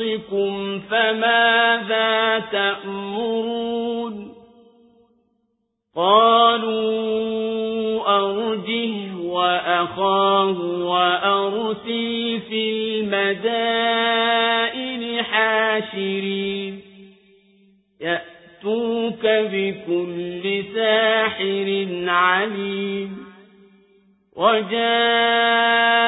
أرضكم فماذا تأمرون قالوا أرجه وأخاه وأرسل في المدائن حاشرين يأتوك بكل ساحر عليم وجاء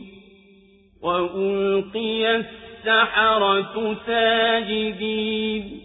وألقي السحرة ساجدين